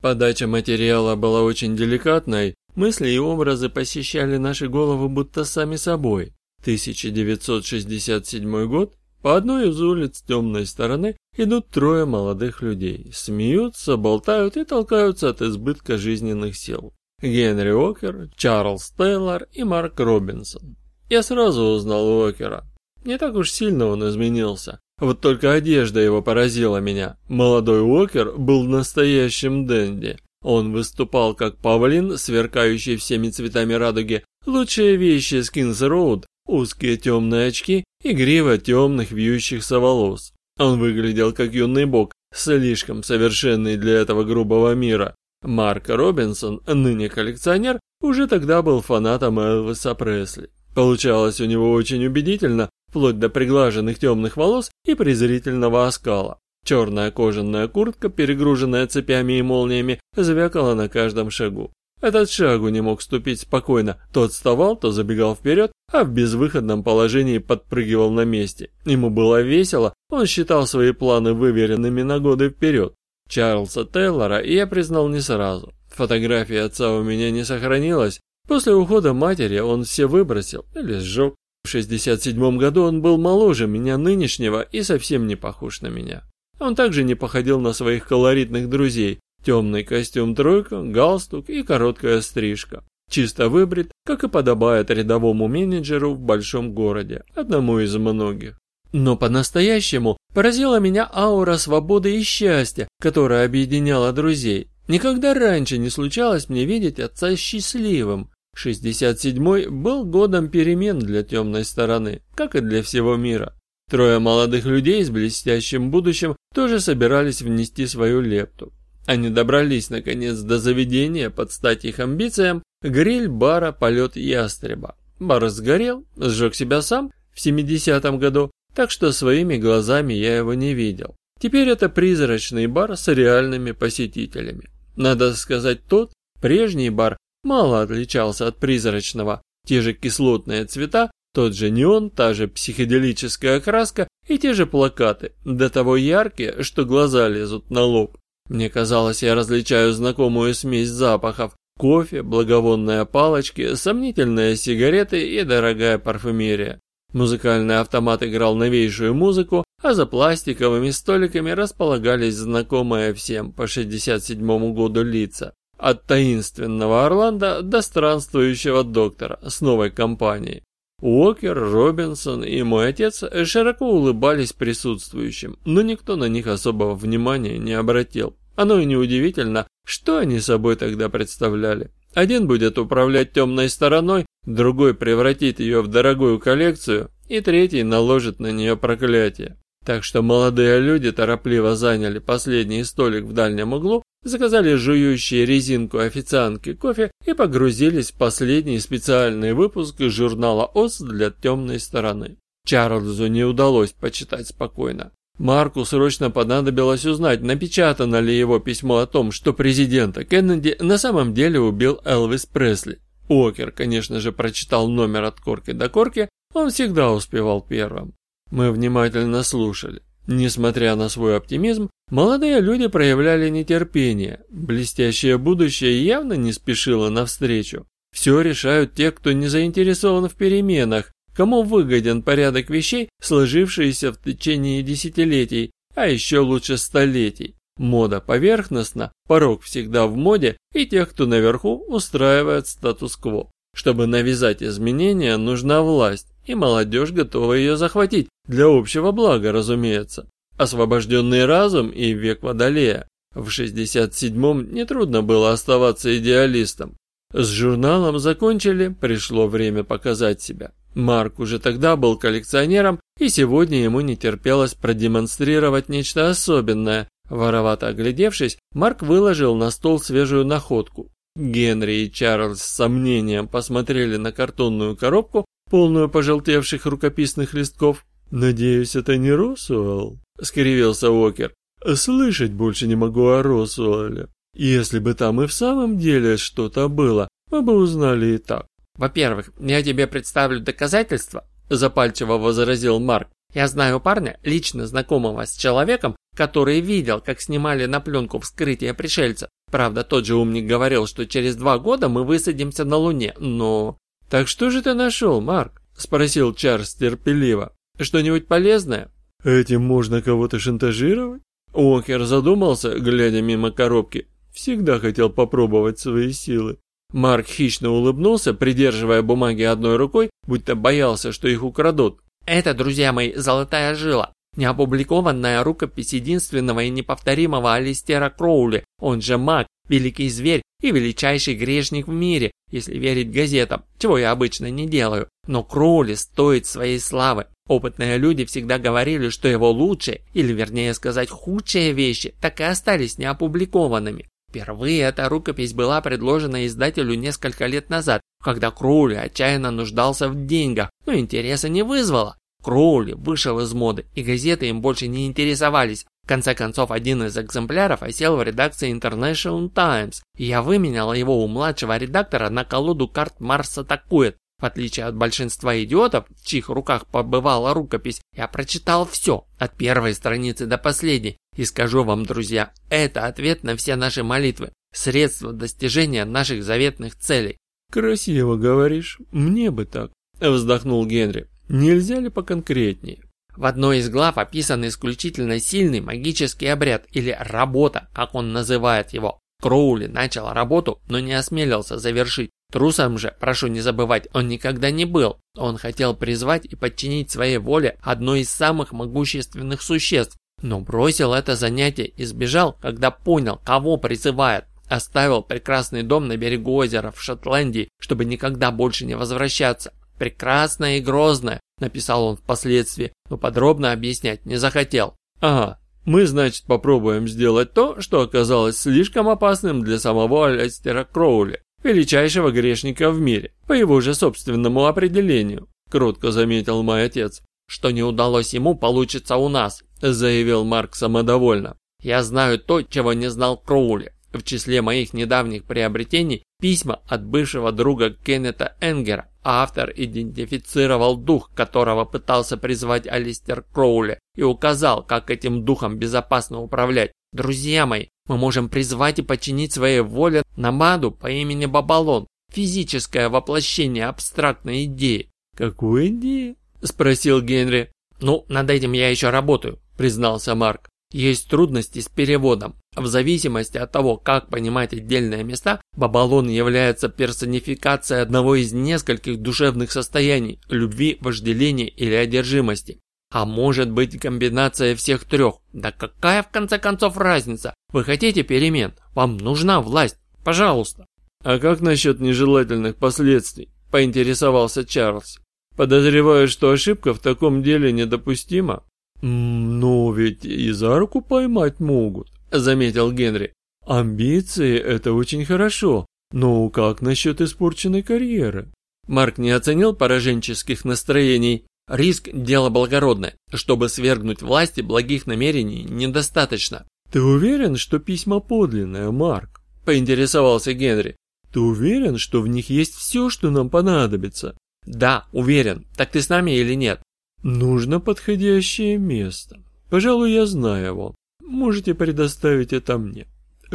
Подача материала была очень деликатной, мысли и образы посещали наши головы будто сами собой. 1967 год. По одной из улиц темной стороны идут трое молодых людей. Смеются, болтают и толкаются от избытка жизненных сил. Генри Уокер, Чарльз Тейлор и Марк Робинсон. Я сразу узнал Уокера. Не так уж сильно он изменился. Вот только одежда его поразила меня. Молодой Уокер был настоящим денди. Он выступал как павлин, сверкающий всеми цветами радуги. Лучшие вещи Скинс Роуд, узкие темные очки и грива темных вьющихся волос. Он выглядел как юный бог, слишком совершенный для этого грубого мира. Марк Робинсон, ныне коллекционер, уже тогда был фанатом Элвиса Пресли. Получалось у него очень убедительно, вплоть до приглаженных темных волос и презрительного оскала. Черная кожаная куртка, перегруженная цепями и молниями, звякала на каждом шагу. Этот шагу не мог ступить спокойно, то отставал, то забегал вперед, а в безвыходном положении подпрыгивал на месте. Ему было весело, он считал свои планы выверенными на годы вперед. Чарльза Тейлора я признал не сразу. Фотографии отца у меня не сохранилось. После ухода матери он все выбросил или сжег. В 67 году он был моложе меня нынешнего и совсем не похож на меня. Он также не походил на своих колоритных друзей. Темный костюм тройка, галстук и короткая стрижка. Чисто выбрит, как и подобает рядовому менеджеру в большом городе, одному из многих. Но по-настоящему поразила меня аура свободы и счастья, которая объединяла друзей. Никогда раньше не случалось мне видеть отца счастливым. 67-й был годом перемен для темной стороны, как и для всего мира. Трое молодых людей с блестящим будущим тоже собирались внести свою лепту. Они добрались наконец до заведения под стать их амбициям гриль бара «Полет ястреба». Бар сгорел, сжег себя сам в 70-м году, так что своими глазами я его не видел. Теперь это призрачный бар с реальными посетителями. Надо сказать, тот, прежний бар, мало отличался от призрачного. Те же кислотные цвета, тот же неон, та же психоделическая окраска и те же плакаты, до того яркие, что глаза лезут на лоб. Мне казалось, я различаю знакомую смесь запахов. Кофе, благовонные палочки, сомнительные сигареты и дорогая парфюмерия. Музыкальный автомат играл новейшую музыку, а за пластиковыми столиками располагались знакомые всем по 67 году лица. От таинственного Орландо до странствующего доктора с новой компанией. Уокер, Робинсон и мой отец широко улыбались присутствующим, но никто на них особого внимания не обратил. Оно и неудивительно, что они собой тогда представляли. Один будет управлять темной стороной, другой превратит ее в дорогую коллекцию, и третий наложит на нее проклятие. Так что молодые люди торопливо заняли последний столик в дальнем углу, заказали жующие резинку официантки кофе и погрузились в последний специальный выпуск журнала ОС для темной стороны. Чарльзу не удалось почитать спокойно. Марку срочно понадобилось узнать, напечатано ли его письмо о том, что президента Кеннеди на самом деле убил Элвис Пресли. Уокер, конечно же, прочитал номер от корки до корки, он всегда успевал первым. Мы внимательно слушали. Несмотря на свой оптимизм, молодые люди проявляли нетерпение. Блестящее будущее явно не спешило навстречу. Все решают те, кто не заинтересован в переменах, кому выгоден порядок вещей, сложившийся в течение десятилетий, а еще лучше столетий. Мода поверхностна, порог всегда в моде, и тех, кто наверху, устраивает статус-кво. Чтобы навязать изменения, нужна власть, и молодежь готова ее захватить, для общего блага, разумеется. Освобожденный разум и век Водолея. В 67-м нетрудно было оставаться идеалистом. С журналом закончили, пришло время показать себя. Марк уже тогда был коллекционером, и сегодня ему не терпелось продемонстрировать нечто особенное. Воровато оглядевшись, Марк выложил на стол свежую находку. Генри и Чарльз с сомнением посмотрели на картонную коробку, полную пожелтевших рукописных листков. «Надеюсь, это не Росуэлл?» — скривился Уокер. «Слышать больше не могу о Росуэлле. Если бы там и в самом деле что-то было, мы бы узнали и так». «Во-первых, я тебе представлю доказательства», — запальчиво возразил Марк. «Я знаю парня, лично знакомого с человеком, который видел, как снимали на пленку вскрытие пришельца. Правда, тот же умник говорил, что через два года мы высадимся на Луне, но... «Так что же ты нашел, Марк?» – спросил Чарльз терпеливо. «Что-нибудь полезное?» «Этим можно кого-то шантажировать?» Уокер задумался, глядя мимо коробки. Всегда хотел попробовать свои силы. Марк хищно улыбнулся, придерживая бумаги одной рукой, будто боялся, что их украдут. «Это, друзья мои, золотая жила. Неопубликованная рукопись единственного и неповторимого Алистера Кроули, он же маг, великий зверь и величайший грешник в мире, если верить газетам, чего я обычно не делаю. Но Кроули стоит своей славы. Опытные люди всегда говорили, что его лучшие, или вернее сказать худшие вещи, так и остались неопубликованными. Впервые эта рукопись была предложена издателю несколько лет назад, когда Кроули отчаянно нуждался в деньгах, но интереса не вызвала. Кроули вышел из моды, и газеты им больше не интересовались. Конце концов, один из экземпляров осел в редакции International Times, и я выменяла его у младшего редактора на колоду карт «Марс атакует». В отличие от большинства идиотов, в чьих руках побывала рукопись, я прочитал все, от первой страницы до последней. И скажу вам, друзья, это ответ на все наши молитвы, средство достижения наших заветных целей. «Красиво говоришь, мне бы так», – вздохнул Генри. Нельзя ли поконкретнее? В одной из глав описан исключительно сильный магический обряд или работа, как он называет его. Кроули начал работу, но не осмелился завершить. Трусом же, прошу не забывать, он никогда не был. Он хотел призвать и подчинить своей воле одно из самых могущественных существ, но бросил это занятие и сбежал, когда понял, кого призывает. Оставил прекрасный дом на берегу озера в Шотландии, чтобы никогда больше не возвращаться. «Прекрасная и грозная», — написал он впоследствии, но подробно объяснять не захотел. «Ага, мы, значит, попробуем сделать то, что оказалось слишком опасным для самого Алистера Кроули, величайшего грешника в мире, по его же собственному определению», — кротко заметил мой отец. «Что не удалось ему, получится у нас», — заявил Марк самодовольно. «Я знаю то, чего не знал Кроули. В числе моих недавних приобретений письма от бывшего друга Кеннета Энгера, Автор идентифицировал дух, которого пытался призвать Алистер Кроули, и указал, как этим духом безопасно управлять. Друзья мои, мы можем призвать и подчинить своей воле Намаду по имени Бабалон, физическое воплощение абстрактной идеи. «Какой идеи?» – спросил Генри. «Ну, над этим я еще работаю», – признался Марк. Есть трудности с переводом. В зависимости от того, как понимать отдельные места, Бабалон является персонификацией одного из нескольких душевных состояний – любви, вожделения или одержимости. А может быть комбинация всех трех. Да какая в конце концов разница? Вы хотите перемен? Вам нужна власть. Пожалуйста. А как насчет нежелательных последствий? Поинтересовался Чарльз. Подозреваю, что ошибка в таком деле недопустима. «Но ведь и за руку поймать могут», — заметил Генри. «Амбиции — это очень хорошо, но как насчет испорченной карьеры?» Марк не оценил пораженческих настроений. Риск – дело благородное. Чтобы свергнуть власти, благих намерений недостаточно. «Ты уверен, что письма подлинные, Марк?» – поинтересовался Генри. «Ты уверен, что в них есть все, что нам понадобится?» «Да, уверен. Так ты с нами или нет?» Нужно подходящее место. Пожалуй, я знаю его. Можете предоставить это мне.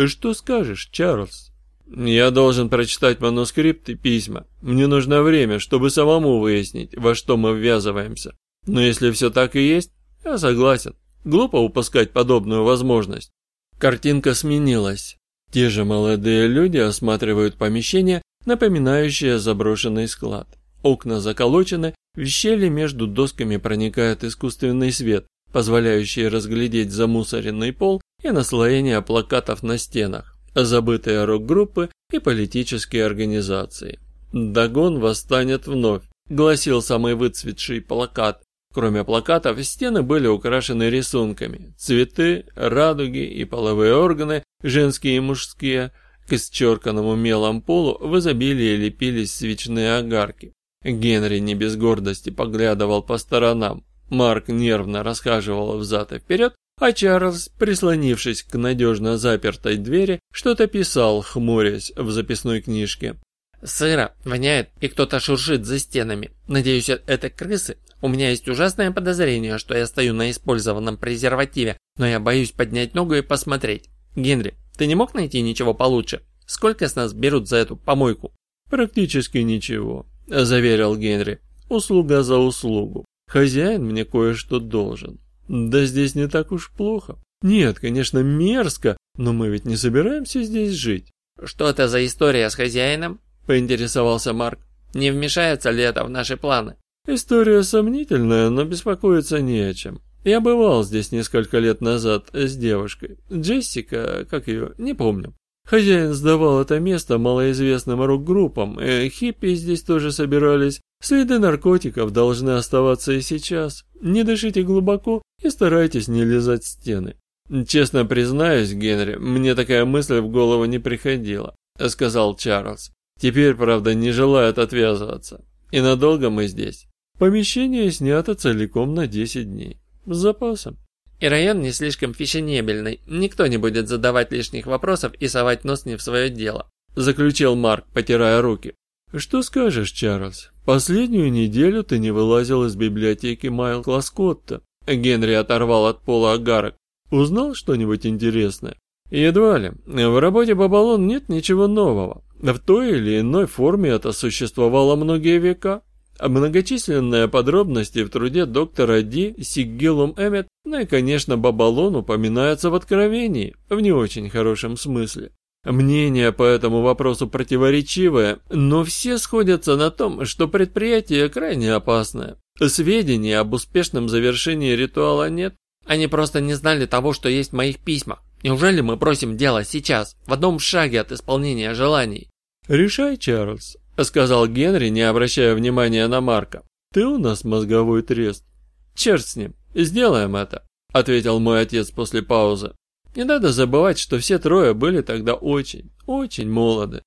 Что скажешь, Чарльз? Я должен прочитать манускрипт и письма. Мне нужно время, чтобы самому выяснить, во что мы ввязываемся. Но если все так и есть, я согласен. Глупо упускать подобную возможность. Картинка сменилась. Те же молодые люди осматривают помещение, напоминающее заброшенный склад. Окна заколочены, в щели между досками проникает искусственный свет, позволяющий разглядеть замусоренный пол и наслоение плакатов на стенах, забытые рок-группы и политические организации. «Дагон восстанет вновь», – гласил самый выцветший плакат. Кроме плакатов, стены были украшены рисунками. Цветы, радуги и половые органы, женские и мужские. К исчерканному мелом полу в изобилии лепились свечные огарки. Генри не без гордости поглядывал по сторонам. Марк нервно расхаживал взад и вперед, а Чарльз, прислонившись к надежно запертой двери, что-то писал, хмурясь в записной книжке. «Сыро, воняет, и кто-то шуршит за стенами. Надеюсь, это крысы? У меня есть ужасное подозрение, что я стою на использованном презервативе, но я боюсь поднять ногу и посмотреть. Генри, Ты не мог найти ничего получше? Сколько с нас берут за эту помойку?» «Практически ничего», – заверил Генри. «Услуга за услугу. Хозяин мне кое-что должен. Да здесь не так уж плохо. Нет, конечно, мерзко, но мы ведь не собираемся здесь жить». «Что это за история с хозяином?» – поинтересовался Марк. «Не вмешается ли это в наши планы?» «История сомнительная, но беспокоиться не о чем. Я бывал здесь несколько лет назад с девушкой. Джессика, как ее, не помню. Хозяин сдавал это место малоизвестным рок-группам, э, хиппи здесь тоже собирались. Следы наркотиков должны оставаться и сейчас. Не дышите глубоко и старайтесь не лизать стены. Честно признаюсь, Генри, мне такая мысль в голову не приходила, сказал Чарльз. Теперь, правда, не желают отвязываться. И надолго мы здесь. Помещение снято целиком на 10 дней. С запасом. И район не слишком фешенебельный. Никто не будет задавать лишних вопросов и совать нос не в свое дело. Заключил Марк, потирая руки. Что скажешь, Чарльз? Последнюю неделю ты не вылазил из библиотеки Майкла Скотта. Генри оторвал от пола агарок. Узнал что-нибудь интересное? Едва ли. В работе Бабалон нет ничего нового. В той или иной форме это существовало многие века. Многочисленные подробности в труде доктора Ди Сиггилум Эммет, ну и, конечно, Бабалон упоминаются в Откровении, в не очень хорошем смысле. Мнения по этому вопросу противоречивые, но все сходятся на том, что предприятие крайне опасное. Сведений об успешном завершении ритуала нет. Они просто не знали того, что есть в моих письмах. Неужели мы просим дело сейчас, в одном шаге от исполнения желаний? Решай, Чарльз. — сказал Генри, не обращая внимания на Марка. «Ты у нас мозговой трест». «Черт с ним, сделаем это», — ответил мой отец после паузы. «Не надо забывать, что все трое были тогда очень, очень молоды».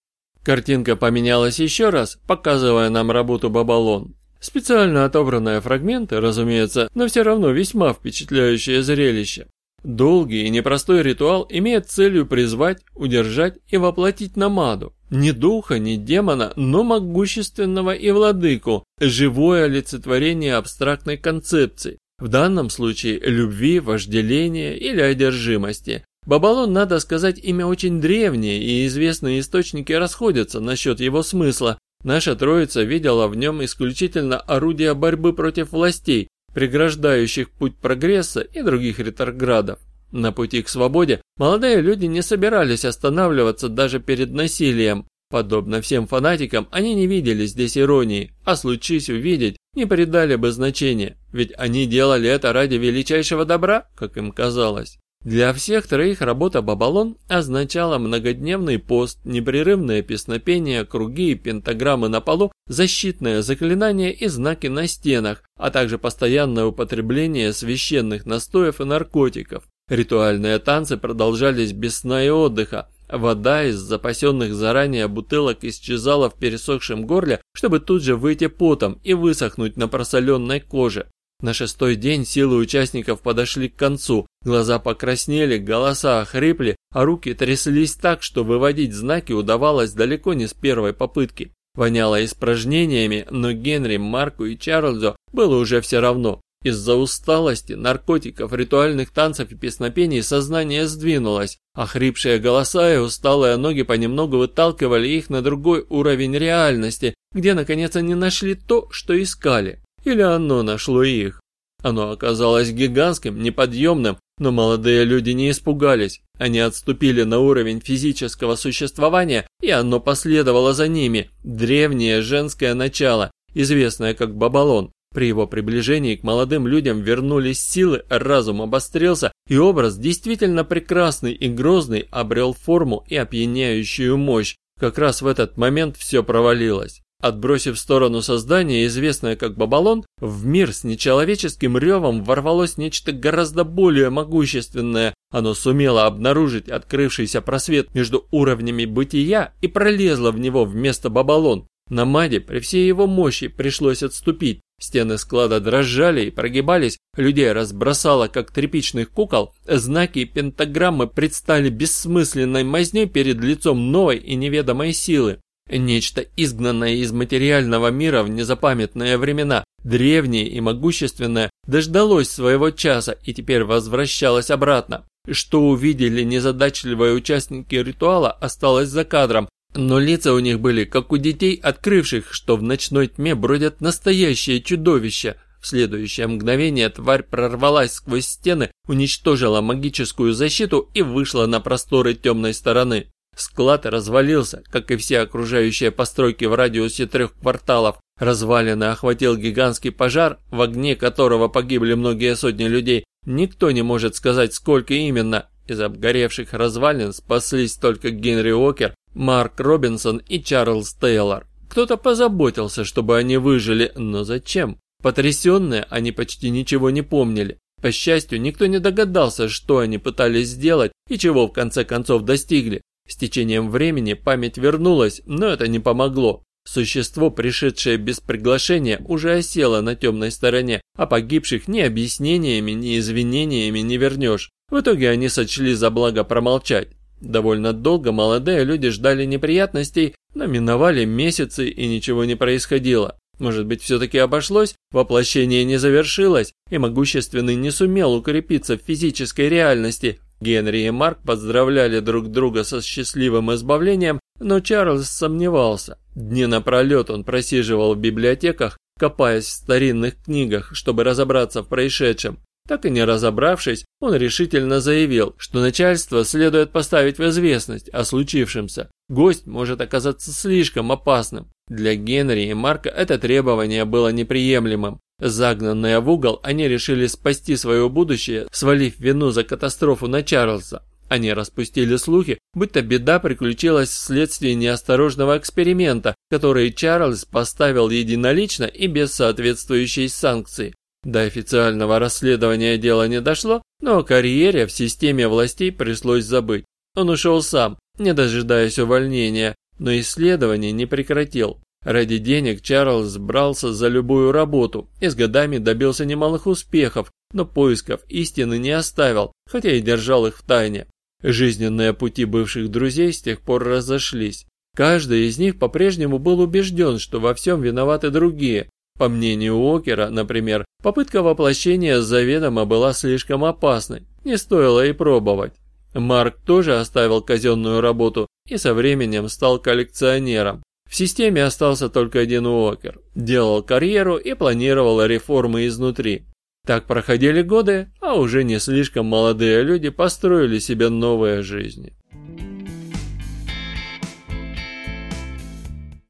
Картинка поменялась еще раз, показывая нам работу Бабалон. Специально отобранные фрагменты, разумеется, но все равно весьма впечатляющее зрелище. Долгий и непростой ритуал имеет целью призвать, удержать и воплотить намаду. Ни духа, ни демона, но могущественного и владыку, живое олицетворение абстрактной концепции, в данном случае любви, вожделения или одержимости. Бабалон, надо сказать, имя очень древнее, и известные источники расходятся насчет его смысла. Наша троица видела в нем исключительно орудие борьбы против властей, преграждающих путь прогресса и других ретроградов. На пути к свободе молодые люди не собирались останавливаться даже перед насилием. Подобно всем фанатикам, они не видели здесь иронии, а случись увидеть, не придали бы значения, ведь они делали это ради величайшего добра, как им казалось. Для всех троих работа Бабалон означала многодневный пост, непрерывное песнопение, круги и пентаграммы на полу, защитное заклинание и знаки на стенах, а также постоянное употребление священных настоев и наркотиков. Ритуальные танцы продолжались без сна и отдыха. Вода из запасенных заранее бутылок исчезала в пересохшем горле, чтобы тут же выйти потом и высохнуть на просоленной коже. На шестой день силы участников подошли к концу, глаза покраснели, голоса охрипли, а руки тряслись так, что выводить знаки удавалось далеко не с первой попытки. Воняло испражнениями, но Генри, Марку и Чарльзу было уже все равно. Из-за усталости, наркотиков, ритуальных танцев и песнопений сознание сдвинулось, а хрипшие голоса и усталые ноги понемногу выталкивали их на другой уровень реальности, где наконец они нашли то, что искали. Или оно нашло их. Оно оказалось гигантским, неподъемным, но молодые люди не испугались. Они отступили на уровень физического существования, и оно последовало за ними. Древнее женское начало, известное как Бабалон. При его приближении к молодым людям вернулись силы, разум обострился, и образ действительно прекрасный и грозный обрел форму и опьяняющую мощь. Как раз в этот момент все провалилось. Отбросив в сторону создание, известное как Бабалон, в мир с нечеловеческим ревом ворвалось нечто гораздо более могущественное. Оно сумело обнаружить открывшийся просвет между уровнями бытия и пролезло в него вместо Бабалон. На Маде при всей его мощи пришлось отступить. Стены склада дрожали и прогибались, людей разбросало, как тряпичных кукол, знаки и пентаграммы предстали бессмысленной мазней перед лицом новой и неведомой силы. Нечто изгнанное из материального мира в незапамятные времена, древнее и могущественное, дождалось своего часа и теперь возвращалось обратно. Что увидели незадачливые участники ритуала, осталось за кадром, но лица у них были, как у детей, открывших, что в ночной тьме бродят настоящие чудовища. В следующее мгновение тварь прорвалась сквозь стены, уничтожила магическую защиту и вышла на просторы темной стороны. Склад развалился, как и все окружающие постройки в радиусе трех кварталов. Развалины охватил гигантский пожар, в огне которого погибли многие сотни людей. Никто не может сказать, сколько именно. Из обгоревших развалин спаслись только Генри Уокер, Марк Робинсон и Чарльз Тейлор. Кто-то позаботился, чтобы они выжили, но зачем? Потрясенные, они почти ничего не помнили. По счастью, никто не догадался, что они пытались сделать и чего в конце концов достигли. С течением времени память вернулась, но это не помогло. Существо, пришедшее без приглашения, уже осело на темной стороне, а погибших ни объяснениями, ни извинениями не вернешь. В итоге они сочли за благо промолчать. Довольно долго молодые люди ждали неприятностей, но миновали месяцы и ничего не происходило. Может быть, все-таки обошлось, воплощение не завершилось, и могущественный не сумел укрепиться в физической реальности. Генри и Марк поздравляли друг друга со счастливым избавлением, но Чарльз сомневался. Дни напролет он просиживал в библиотеках, копаясь в старинных книгах, чтобы разобраться в происшедшем. Так и не разобравшись, он решительно заявил, что начальство следует поставить в известность о случившемся. Гость может оказаться слишком опасным. Для Генри и Марка это требование было неприемлемым. Загнанные в угол, они решили спасти свое будущее, свалив вину за катастрофу на Чарльза. Они распустили слухи, будто беда приключилась вследствие неосторожного эксперимента, который Чарльз поставил единолично и без соответствующей санкции. До официального расследования дело не дошло, но о карьере в системе властей пришлось забыть. Он ушел сам, не дожидаясь увольнения, но исследование не прекратил. Ради денег Чарльз брался за любую работу и с годами добился немалых успехов, но поисков истины не оставил, хотя и держал их в тайне. Жизненные пути бывших друзей с тех пор разошлись. Каждый из них по-прежнему был убежден, что во всем виноваты другие, по мнению Уокера, например, попытка воплощения заведомо была слишком опасной, не стоило и пробовать. Марк тоже оставил казенную работу и со временем стал коллекционером. В системе остался только один Уокер, делал карьеру и планировал реформы изнутри. Так проходили годы, а уже не слишком молодые люди построили себе новые жизни.